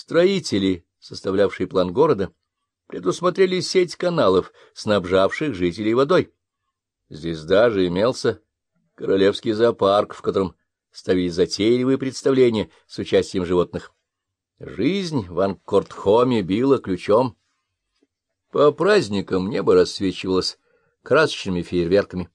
Строители, составлявшие план города, предусмотрели сеть каналов, снабжавших жителей водой. Здесь даже имелся королевский зоопарк, в котором ставили затейливые представления с участием животных. Жизнь в Анкортхоме била ключом. По праздникам небо рассвечивалось красочными фейерверками.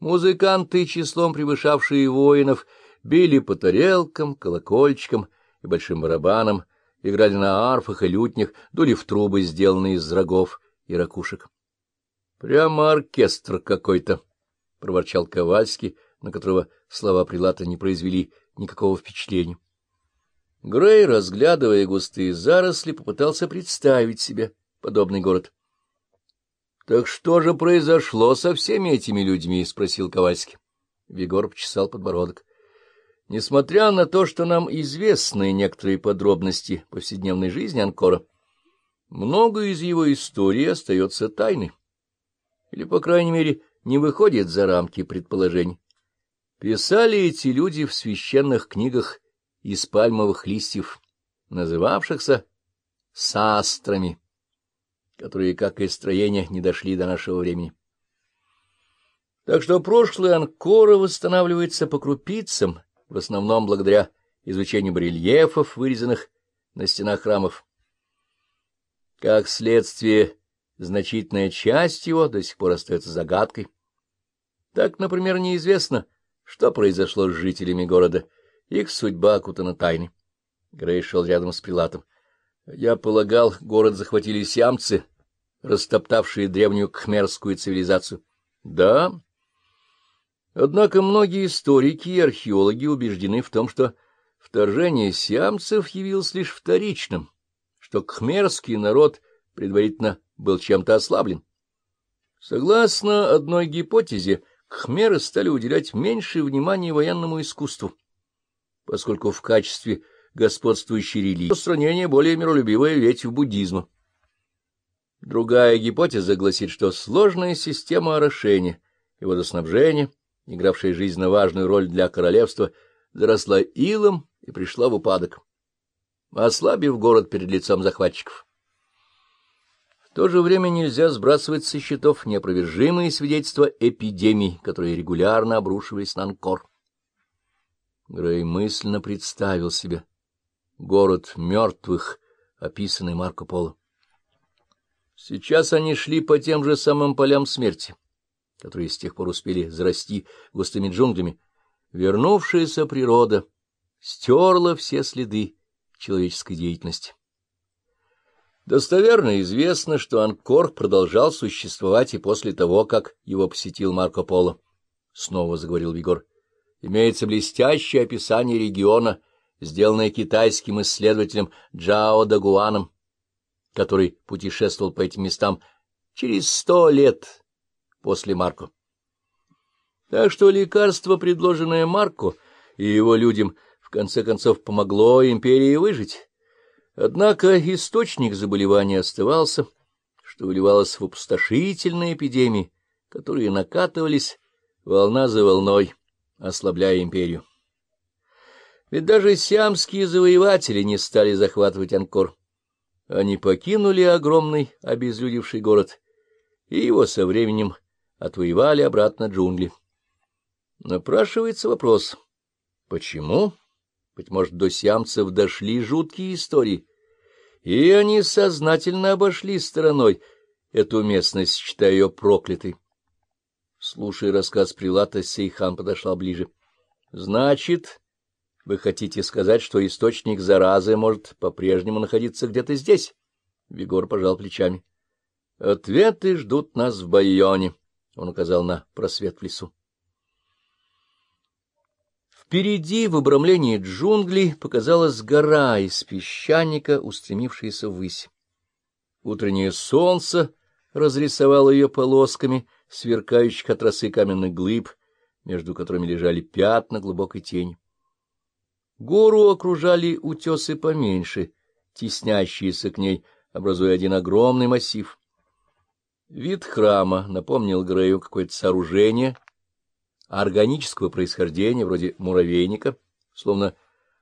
Музыканты, числом превышавшие воинов, били по тарелкам, колокольчикам и большим барабанам, играли на арфах и лютнях, дули в трубы, сделанные из рогов и ракушек. — Прямо оркестр какой-то, — проворчал Ковальский, на которого слова прилата не произвели никакого впечатления. Грей, разглядывая густые заросли, попытался представить себе подобный город. — Так что же произошло со всеми этими людьми? — спросил Ковальский. Вигор почесал подбородок. Несмотря на то, что нам известны некоторые подробности повседневной жизни Анкора, многое из его истории остается тайной, или, по крайней мере, не выходит за рамки предположений. Писали эти люди в священных книгах из пальмовых листьев, называвшихся састрами, которые, как и строения, не дошли до нашего времени. Так что прошлое Анкора восстанавливается по крупицам, в основном благодаря изучению барельефов, вырезанных на стенах храмов. Как следствие, значительная часть его до сих пор остается загадкой. Так, например, неизвестно, что произошло с жителями города, их судьба окутана тайной. Грей шел рядом с Прилатом. Я полагал, город захватили сиамцы, растоптавшие древнюю кхмерскую цивилизацию. Да, Однако многие историки и археологи убеждены в том, что вторжение сиамцев явилось лишь вторичным, что кхмерский народ предварительно был чем-то ослаблен. Согласно одной гипотезе, кхмеры стали уделять меньше внимания военному искусству, поскольку в качестве господствующей религии устранение более миролюбивая ветвь буддизма. Другая гипотеза гласит, что сложная система орошения и водоснабжения — игравшая жизненно важную роль для королевства, заросла илом и пришла в упадок, ослабив город перед лицом захватчиков. В то же время нельзя сбрасывать со счетов неопровержимые свидетельства эпидемий, которые регулярно обрушивались на Анкор. Грей мысленно представил себе город мертвых, описанный Марко Поло. Сейчас они шли по тем же самым полям смерти которые с тех пор успели зарасти густыми джунглями, вернувшаяся природа стерла все следы человеческой деятельности. Достоверно известно, что Анкор продолжал существовать и после того, как его посетил Марко Поло. Снова заговорил Вигор. Имеется блестящее описание региона, сделанное китайским исследователем Джао Дагуаном, который путешествовал по этим местам через сто лет после Марко. Так что лекарство, предложенное Марко и его людям, в конце концов помогло империи выжить. Однако источник заболевания оставался, что выливалось в опустошительные эпидемии, которые накатывались волна за волной, ослабляя империю. Ведь даже сиамские завоеватели не стали захватывать Анкор. Они покинули огромный обезлюдевший город, и его со временем отвоевали обратно джунгли. Напрашивается вопрос, почему? Быть может, до сиамцев дошли жуткие истории, и они сознательно обошли стороной эту местность, считая ее проклятой. Слушая рассказ Прилата, Сейхан подошла ближе. — Значит, вы хотите сказать, что источник заразы может по-прежнему находиться где-то здесь? Вигор пожал плечами. — Ответы ждут нас в Байоне. Он указал на просвет в лесу. Впереди, в обрамлении джунглей, показалась гора из песчаника, устремившаяся ввысь. Утреннее солнце разрисовало ее полосками, сверкающих от росы каменных глыб, между которыми лежали пятна глубокой тени. Гору окружали утесы поменьше, теснящиеся к ней, образуя один огромный массив. Вид храма напомнил Грею какое-то сооружение органического происхождения, вроде муравейника, словно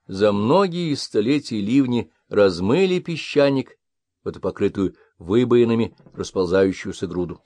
за многие столетия ливни размыли песчаник в эту покрытую выбоинами расползающуюся груду.